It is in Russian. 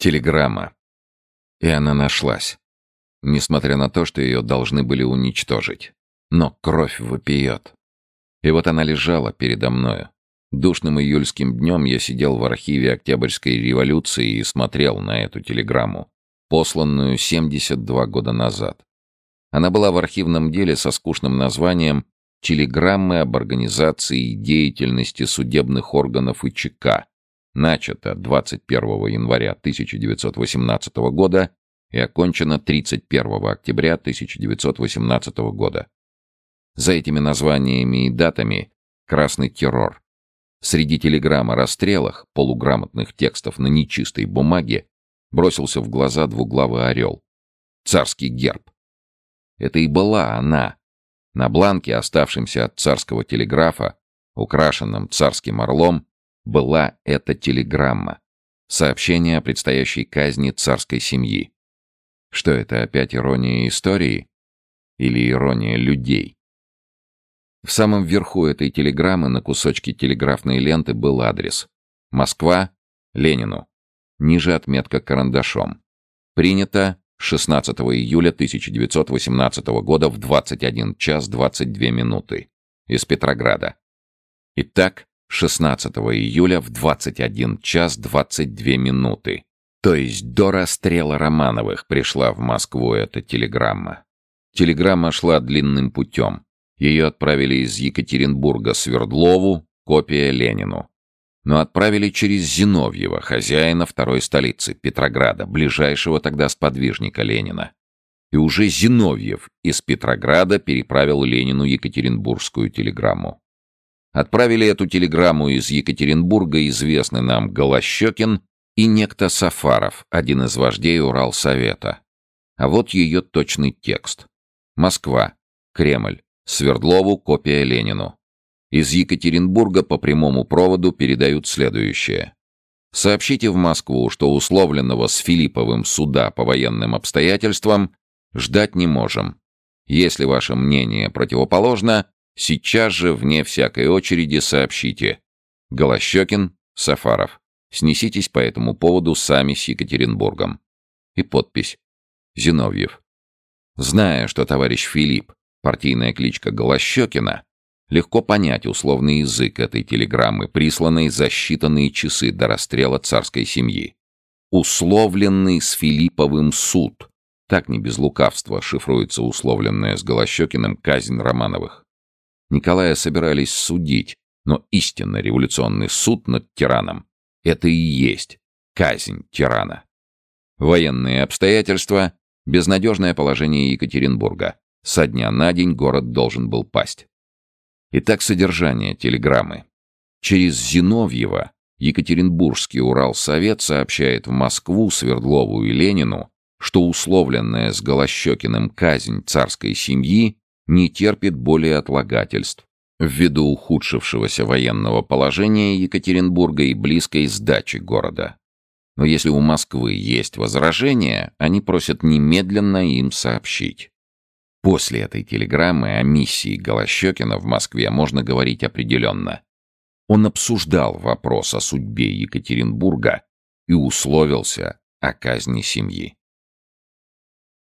Телеграмма. И она нашлась. Несмотря на то, что ее должны были уничтожить. Но кровь вопиет. И вот она лежала передо мною. Душным июльским днем я сидел в архиве Октябрьской революции и смотрел на эту телеграмму, посланную 72 года назад. Она была в архивном деле со скучным названием «Телеграммы об организации и деятельности судебных органов и ЧК», начата 21 января 1918 года и окончена 31 октября 1918 года. За этими названиями и датами «Красный террор». Среди телеграмм о расстрелах, полуграмотных текстов на нечистой бумаге, бросился в глаза двуглавый орел. Царский герб. Это и была она. На бланке, оставшемся от царского телеграфа, украшенном царским орлом, была эта телеграмма. Сообщение о предстоящей казни царской семьи. Что это, опять ирония истории? Или ирония людей? В самом верху этой телеграммы на кусочке телеграфной ленты был адрес. Москва, Ленину. Ниже отметка карандашом. Принято 16 июля 1918 года в 21 час 22 минуты. Из Петрограда. Итак, 16 июля в 21 час 22 минуты. То есть до расстрела Романовых пришла в Москву эта телеграмма. Телеграмма шла длинным путем. Ее отправили из Екатеринбурга Свердлову, копия Ленину. Но отправили через Зиновьева, хозяина второй столицы, Петрограда, ближайшего тогда сподвижника Ленина. И уже Зиновьев из Петрограда переправил Ленину Екатеринбургскую телеграмму. Отправили эту телеграмму из Екатеринбурга известный нам Голощекин и некто Сафаров, один из вождей Уралсовета. А вот ее точный текст. Москва. Кремль. Свердлову копия Ленину. Из Екатеринбурга по прямому проводу передают следующее. Сообщите в Москву, что условленного с Филипповым суда по военным обстоятельствам ждать не можем. Если ваше мнение противоположно, сейчас же, вне всякой очереди, сообщите. Голощекин, Сафаров. Снеситесь по этому поводу сами с Екатеринбургом. И подпись. Зиновьев. Зная, что товарищ Филипп партийная кличка Голощекина, легко понять условный язык этой телеграммы, присланной за считанные часы до расстрела царской семьи. Условленный с Филипповым суд. Так не без лукавства шифруется условленная с Голощекиным казнь Романовых. Николая собирались судить, но истинно революционный суд над тираном — это и есть казнь тирана. Военные обстоятельства — безнадежное положение Екатеринбурга. Со дня на день город должен был пасть. Итак, содержание телеграммы. Через Зиновьева Екатеринбургский Уралсовет сообщает в Москву, Свердлову и Ленину, что условленная с Голощекиным казнь царской семьи не терпит более отлагательств ввиду ухудшившегося военного положения Екатеринбурга и близкой сдачи города. Но если у Москвы есть возражения, они просят немедленно им сообщить. После этой телеграммы о миссии Голощекина в Москве можно говорить определенно. Он обсуждал вопрос о судьбе Екатеринбурга и условился о казни семьи.